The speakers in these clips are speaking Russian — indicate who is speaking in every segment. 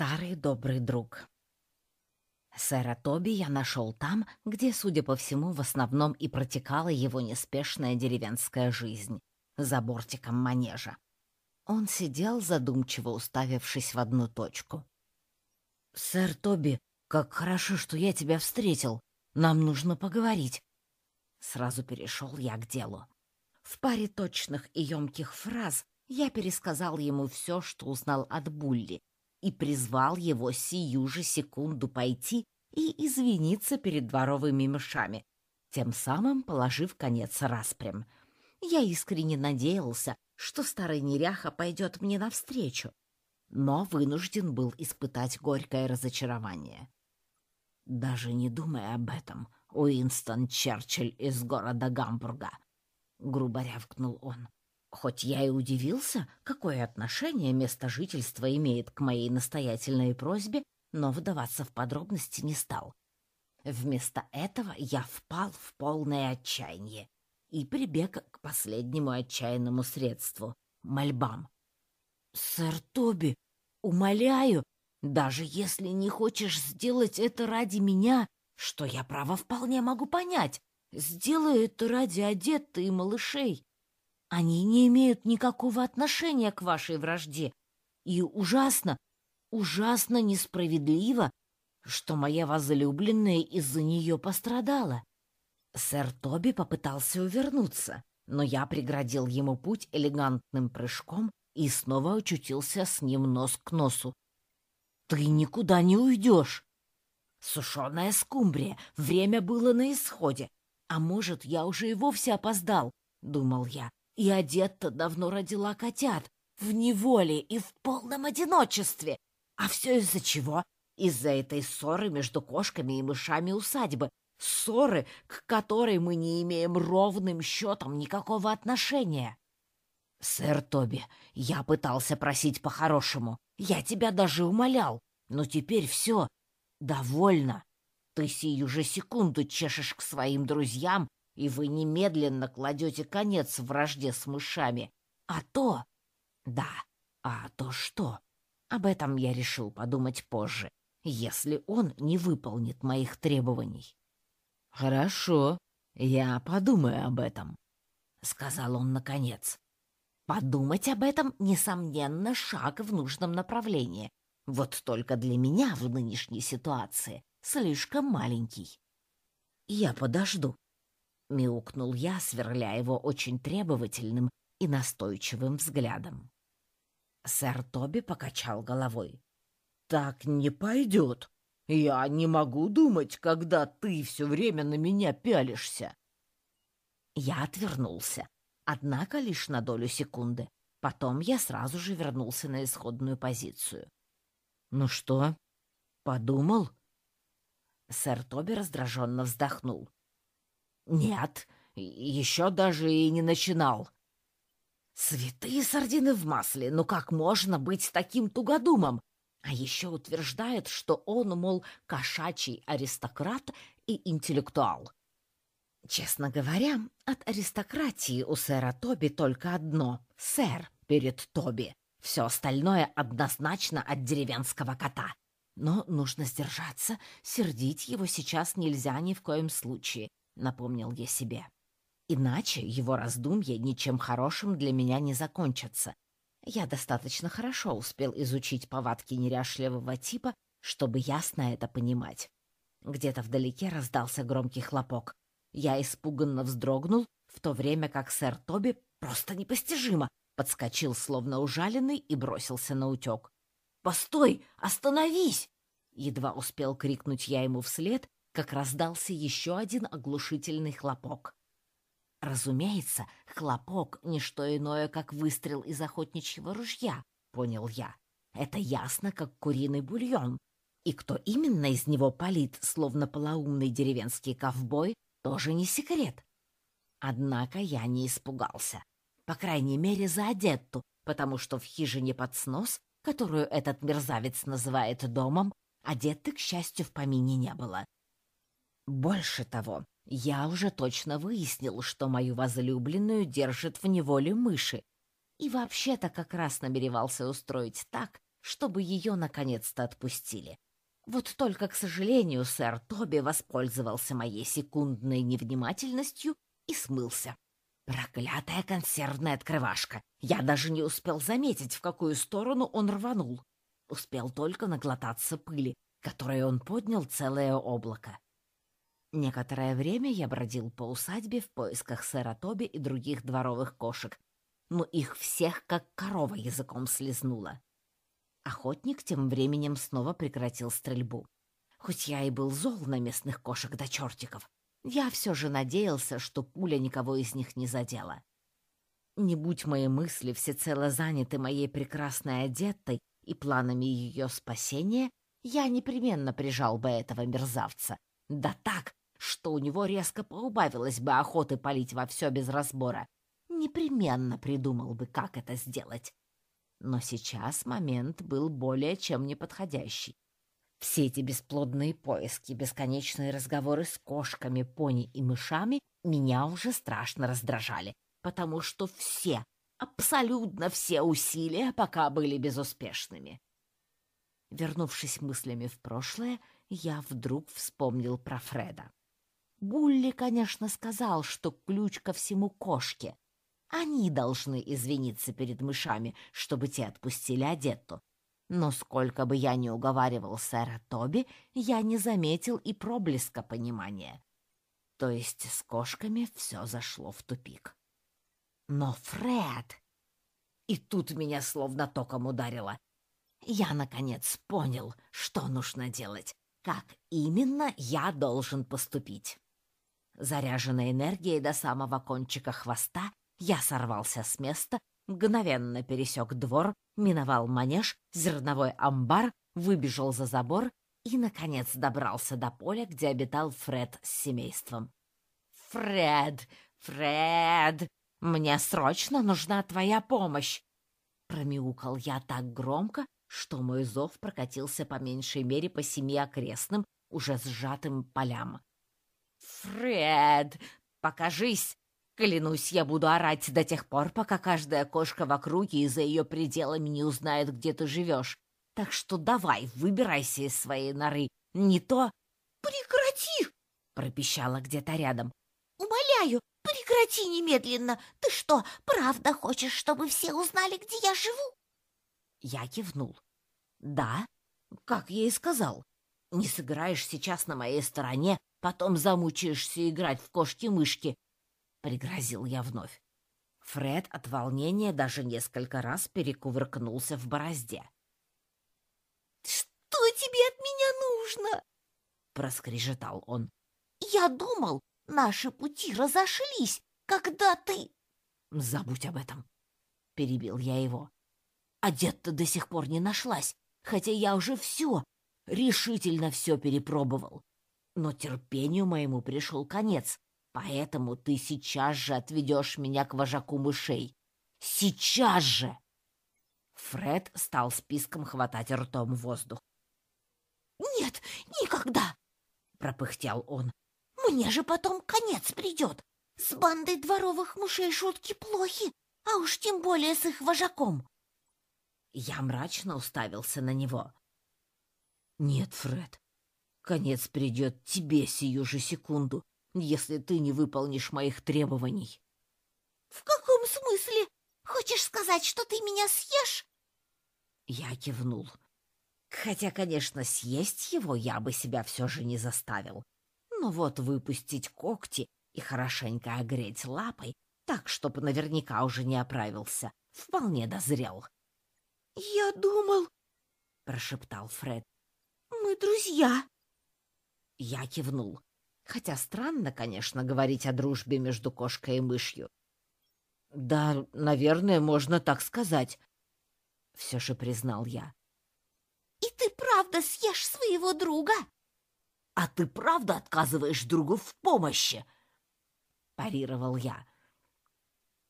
Speaker 1: Старый добрый друг. Сэра Тоби я нашел там, где, судя по всему, в основном и протекала его неспешная деревенская жизнь, за бортиком манежа. Он сидел, задумчиво уставившись в одну точку. «Сэр Тоби, как хорошо, что я тебя встретил. Нам нужно поговорить». Сразу перешел я к делу. В паре точных и емких фраз я пересказал ему все, что узнал от Булли, и призвал его сию же секунду пойти и извиниться перед дворовыми мышами, тем самым положив конец распрям. Я искренне надеялся, что старый неряха пойдет мне навстречу, но вынужден был испытать горькое разочарование. «Даже не думай об этом, Уинстон Черчилль из города Гамбурга», — грубо рявкнул он. Хоть я и удивился, какое отношение место жительства имеет к моей настоятельной просьбе, но вдаваться в подробности не стал. Вместо этого я впал в полное отчаяние и прибег к последнему отчаянному средству — мольбам. «Сэр Тоби, умоляю, даже если не хочешь сделать это ради меня, что я, право, вполне могу понять, сделай это ради одетта и малышей. Они не имеют никакого отношения к вашей вражде. И ужасно, ужасно несправедливо, что моя возлюбленная из-за нее пострадала. Сэр Тоби попытался увернуться, но я преградил ему путь элегантным прыжком и снова очутился с ним нос к носу. «Ты никуда не уйдешь!» Сушеная скумбрия, время было на исходе. А может, я уже и вовсе опоздал, — думал я. И одет-то давно родила котят, в неволе и в полном одиночестве. А все из-за чего? Из-за этой ссоры между кошками и мышами усадьбы. Ссоры, к которой мы не имеем ровным счетом никакого отношения. Сэр Тоби, я пытался просить по-хорошему. Я тебя даже умолял. Но теперь все. Довольно. Ты сию же секунду чешешь к своим друзьям и вы немедленно кладете конец вражде с мышами. А то... Да, а то что? Об этом я решил подумать позже, если он не выполнит моих требований. «Хорошо, я подумаю об этом», — сказал он наконец. «Подумать об этом, несомненно, шаг в нужном направлении. Вот только для меня в нынешней ситуации слишком маленький. Я подожду», — мяукнул я, сверля его очень требовательным и настойчивым взглядом. Сэр Тоби покачал головой. «Так не пойдет. Я не могу думать, когда ты все время на меня пялишься». Я отвернулся, однако лишь на долю секунды. Потом я сразу же вернулся на исходную позицию. «Ну что, подумал?» Сэр Тоби раздраженно вздохнул. «Нет, еще даже и не начинал». «Святые сардины в масле, ну как можно быть таким тугодумом?» А еще утверждает, что он, мол, кошачий аристократ и интеллектуал. Честно говоря, от аристократии у сэра Тоби только одно — сэр перед Тоби. Все остальное однозначно от деревенского кота. Но нужно сдержаться, сердить его сейчас нельзя ни в коем случае напомнил я себе. Иначе его раздумья ничем хорошим для меня не закончатся. Я достаточно хорошо успел изучить повадки неряшливого типа, чтобы ясно это понимать. Где-то вдалеке раздался громкий хлопок. Я испуганно вздрогнул, в то время как сэр Тоби просто непостижимо подскочил, словно ужаленный, и бросился на утек. «Постой! Остановись!» Едва успел крикнуть я ему вслед, как раздался еще один оглушительный хлопок. Разумеется, хлопок — не что иное, как выстрел из охотничьего ружья, понял я. Это ясно, как куриный бульон. И кто именно из него палит, словно полоумный деревенский ковбой, тоже не секрет. Однако я не испугался. По крайней мере, за одетту, потому что в хижине под снос, которую этот мерзавец называет домом, одетты, к счастью, в помине не было. Больше того, я уже точно выяснил, что мою возлюбленную держит в неволе мыши, и вообще-то как раз намеревался устроить так, чтобы ее наконец-то отпустили. Вот только, к сожалению, сэр Тоби воспользовался моей секундной невнимательностью и смылся. Проклятая консервная открывашка! Я даже не успел заметить, в какую сторону он рванул. Успел только наглотаться пыли, которой он поднял целое облако. Некоторое время я бродил по усадьбе в поисках сэра Тоби и других дворовых кошек, но их всех как корова языком слезнула. Охотник тем временем снова прекратил стрельбу. Хоть я и был зол на местных кошек до чертиков, я все же надеялся, что пуля никого из них не задела. Не будь мои мысли всецело заняты моей прекрасной одеттой и планами ее спасения, я непременно прижал бы этого мерзавца. Да так, что у него резко поубавилось бы охоты палить во все без разбора. Непременно придумал бы, как это сделать. Но сейчас момент был более чем неподходящий. Все эти бесплодные поиски, бесконечные разговоры с кошками, пони и мышами меня уже страшно раздражали, потому что все, абсолютно все усилия пока были безуспешными. Вернувшись мыслями в прошлое, я вдруг вспомнил про Фреда. Булли, конечно, сказал, что ключ ко всему кошке. Они должны извиниться перед мышами, чтобы те отпустили Адетту. Но сколько бы я ни уговаривал сэра Тоби, я не заметил и проблеска понимания. То есть с кошками все зашло в тупик. Но Фред... И тут меня словно током ударило. Я, наконец, понял, что нужно делать, как именно я должен поступить. Заряженной энергией до самого кончика хвоста, я сорвался с места, мгновенно пересек двор, миновал манеж, зерновой амбар, выбежал за забор и, наконец, добрался до поля, где обитал Фред с семейством. «Фред! Фред! Мне срочно нужна твоя помощь!» Промяукал я так громко, что мой зов прокатился по меньшей мере по семи окрестным, уже сжатым полям. «Фред, покажись! Клянусь, я буду орать до тех пор, пока каждая кошка в округе и за ее пределами не узнает, где ты живешь. Так что давай, выбирайся из своей норы. Не то...»
Speaker 2: «Прекрати!»
Speaker 1: — пропищала где-то рядом.
Speaker 2: «Умоляю, прекрати немедленно! Ты что, правда хочешь, чтобы все узнали, где я живу?»
Speaker 1: Я кивнул. «Да, как я и сказал. Не сыграешь сейчас на моей стороне, потом замучаешься играть в кошки-мышки», — пригрозил я вновь. Фред от волнения даже несколько раз перекувыркнулся в борозде.
Speaker 2: «Что тебе от меня нужно?»
Speaker 1: — проскрежетал он.
Speaker 2: «Я думал, наши пути разошлись, когда ты...»
Speaker 1: «Забудь об этом», — перебил я его. Одет-то до сих пор не нашлась, хотя я уже все, решительно все перепробовал. Но терпению моему пришел конец, поэтому ты сейчас же отведешь меня к вожаку мышей. Сейчас же!» Фред стал списком хватать ртом воздух.
Speaker 2: «Нет, никогда!» — пропыхтел он. «Мне же потом конец придет. С бандой дворовых мышей шутки плохи, а уж тем более с их вожаком.
Speaker 1: Я мрачно уставился на него. «Нет, Фред, конец придет тебе сию же секунду, если ты не выполнишь моих требований».
Speaker 2: «В каком смысле? Хочешь сказать, что ты меня съешь?»
Speaker 1: Я кивнул. Хотя, конечно, съесть его я бы себя все же не заставил. Но вот выпустить когти и хорошенько огреть лапой, так, чтобы наверняка уже не оправился, вполне дозрел.
Speaker 2: «Я думал...» — прошептал Фред. «Мы друзья».
Speaker 1: Я кивнул. Хотя странно, конечно, говорить о дружбе между кошкой и мышью. «Да, наверное, можно так сказать», — все же признал я.
Speaker 2: «И ты правда съешь своего друга?»
Speaker 1: «А ты правда отказываешь другу в помощи?» — парировал я.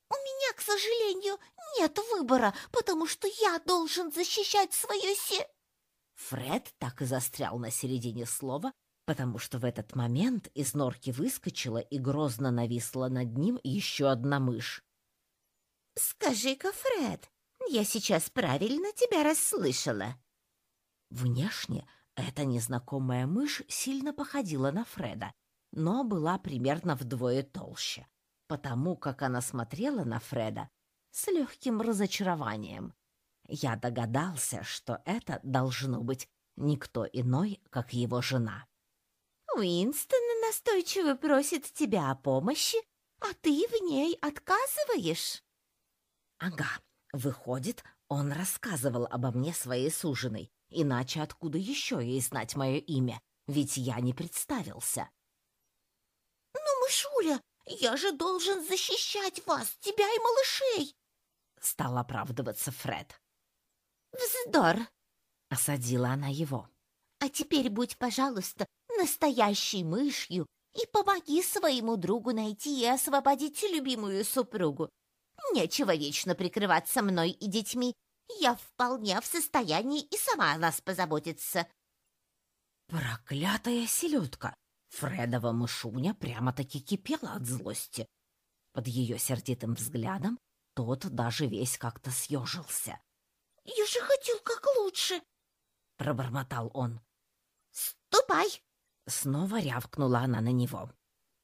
Speaker 2: «У меня, к сожалению, нет выбора, потому что я должен защищать свое се...»
Speaker 1: Фред так и застрял на середине слова, потому что в этот момент из норки выскочила и грозно нависла над ним еще одна мышь.
Speaker 2: «Скажи-ка, Фред, Я сейчас правильно тебя расслышала?»
Speaker 1: Внешне эта незнакомая мышь сильно походила на Фреда, но была примерно вдвое толще, потому как она смотрела на Фреда с легким разочарованием. Я догадался, что это должно быть никто иной, как его жена.
Speaker 2: «Уинстон настойчиво просит тебя о помощи, а ты в ней отказываешь?»
Speaker 1: «Ага, выходит, он рассказывал обо мне своей суженой, иначе откуда еще ей знать мое имя, ведь я не представился».
Speaker 2: «Ну, мышуля, я же должен защищать вас, тебя и малышей!»
Speaker 1: Стал оправдываться Фред.
Speaker 2: «Вздор!»
Speaker 1: — осадила она его.
Speaker 2: «А теперь будь, пожалуйста, настоящей мышью и помоги своему другу найти и освободить любимую супругу. Нечего вечно прикрываться мной и детьми. Я вполне в состоянии и сама о нас позаботиться».
Speaker 1: Проклятая селедка! Фредова мышуня прямо-таки кипела от злости. Под ее сердитым взглядом тот даже весь как-то съежился.
Speaker 2: «Я же хотел как лучше!»
Speaker 1: — пробормотал он.
Speaker 2: «Ступай!»
Speaker 1: — снова рявкнула она на него.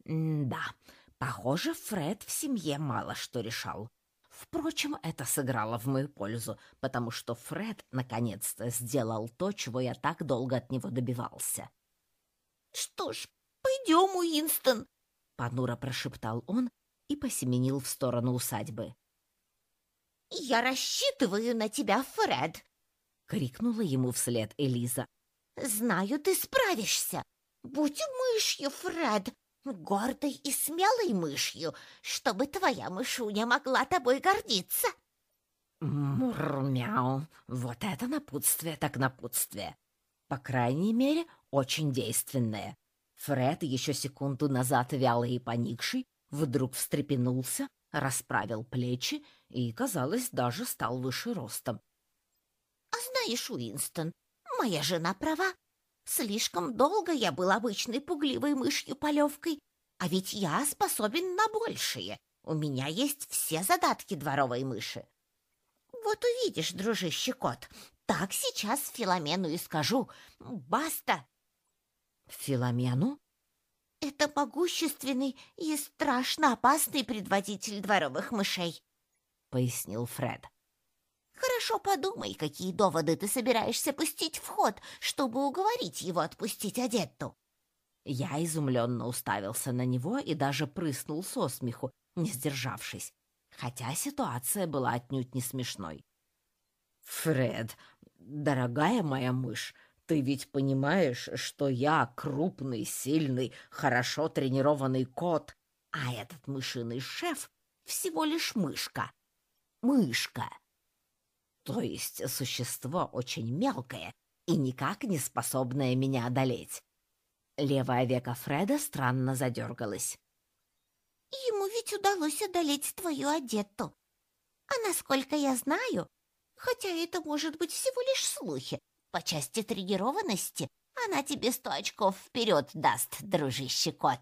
Speaker 1: «Да, похоже, Фред в семье мало что решал. Впрочем, это сыграло в мою пользу, потому что Фред наконец-то сделал то, чего я так долго от него добивался.
Speaker 2: «Что ж, пойдем, Уинстон!»
Speaker 1: — понуро прошептал он и посеменил в сторону усадьбы.
Speaker 2: «Я рассчитываю на тебя, Фред!»
Speaker 1: — крикнула ему вслед Элиза.
Speaker 2: «Знаю, ты справишься. Будь мышью, Фред, гордой и смелой мышью, чтобы твоя мышуня могла тобой гордиться».
Speaker 1: Мур-мяу, вот это напутствие так напутствие. По крайней мере, очень действенное. Фред, еще секунду назад вялый и поникший, вдруг встрепенулся, расправил плечи и, казалось, даже стал выше ростом.
Speaker 2: «А знаешь, Уинстон, моя жена права. Слишком долго я был обычной пугливой мышью-полевкой, а ведь я способен на большее. У меня есть все задатки дворовой мыши. Вот увидишь, дружище кот, так сейчас Филомену и скажу. Баста!»
Speaker 1: «Филомену?»
Speaker 2: Это могущественный и страшно опасный предводитель дворовых мышей, — пояснил Фред. Хорошо подумай, какие доводы ты собираешься пустить в ход, чтобы уговорить его отпустить Адетту.
Speaker 1: Я изумленно уставился на него и даже прыснул со смеху, не сдержавшись, хотя ситуация была отнюдь не смешной. «Фред, дорогая моя мышь, ты ведь понимаешь, что я крупный, сильный, хорошо тренированный кот, а этот мышиный шеф всего лишь мышка. Мышка. То есть существо очень мелкое и никак не способное меня одолеть. Левое веко Фреда странно задергалось.
Speaker 2: Ему ведь удалось одолеть твою одетту. А насколько я знаю, хотя это может быть всего лишь слухи, по части тренированности она тебе сто очков вперед даст, дружище кот.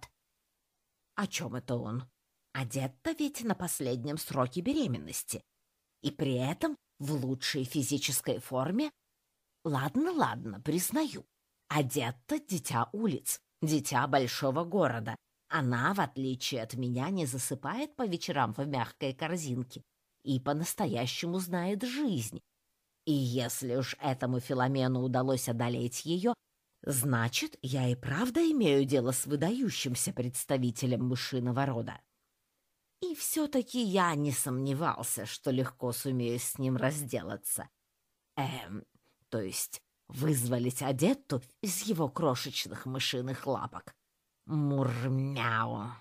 Speaker 1: О чем это он? Одет-то ведь на последнем сроке беременности. И при этом в лучшей физической форме. Ладно, ладно, признаю. Одет-то дитя улиц, дитя большого города. Она, в отличие от меня, не засыпает по вечерам в мягкой корзинке и по-настоящему знает жизнь, и если уж этому Филомену удалось одолеть ее, значит, я и правда имею дело с выдающимся представителем мышиного рода. И все-таки я не сомневался, что легко сумею с ним разделаться. Эм, то есть вызволить Адетту из его крошечных мышиных лапок. Мурмяу.